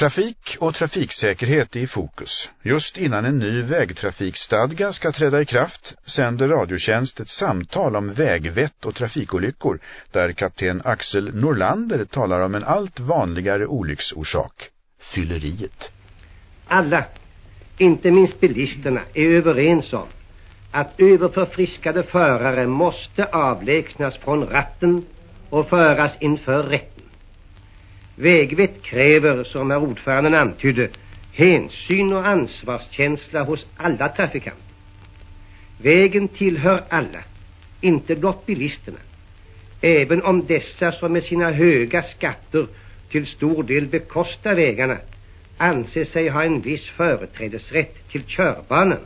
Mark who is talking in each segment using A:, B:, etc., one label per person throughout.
A: Trafik och trafiksäkerhet är i fokus. Just innan en ny vägtrafikstadga ska träda i kraft sänder Radiotjänst ett samtal om vägvett och trafikolyckor där kapten Axel Norlander talar om en allt vanligare olycksorsak, fylleriet.
B: Alla, inte minst bilisterna, är överens om att överförfriskade förare måste avlägsnas från ratten och föras inför rätt. Vägvett kräver, som herr ordföranden antydde, hänsyn och ansvarskänsla hos alla trafikanter. Vägen tillhör alla, inte blott bilisterna, även om dessa som med sina höga skatter till stor del bekostar vägarna anser sig ha en viss företrädesrätt till körbanan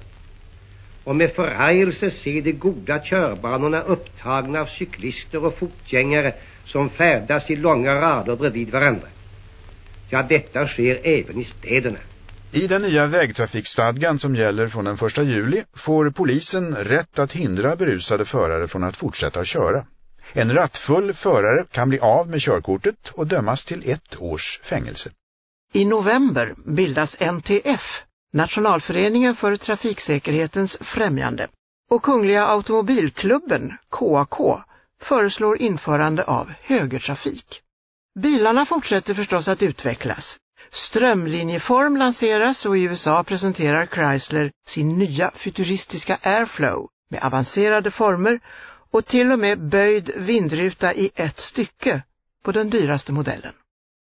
B: och med förargelse se de goda körbanorna upptagna av cyklister och fotgängare som färdas i långa rader bredvid varandra. Ja, detta sker även i städerna.
A: I den nya vägtrafikstadgan som gäller från den 1 juli får polisen rätt att hindra berusade förare från att fortsätta köra. En rattfull förare kan bli av med körkortet och dömas till ett års fängelse.
C: I november bildas NTF, Nationalföreningen för trafiksäkerhetens främjande, och Kungliga Automobilklubben, KAK, föreslår införande av högertrafik. Bilarna fortsätter förstås att utvecklas. Strömlinjeform lanseras och i USA presenterar Chrysler sin nya futuristiska Airflow med avancerade former och till och med böjd vindruta i ett stycke på den dyraste modellen.